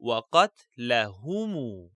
وقتلهم.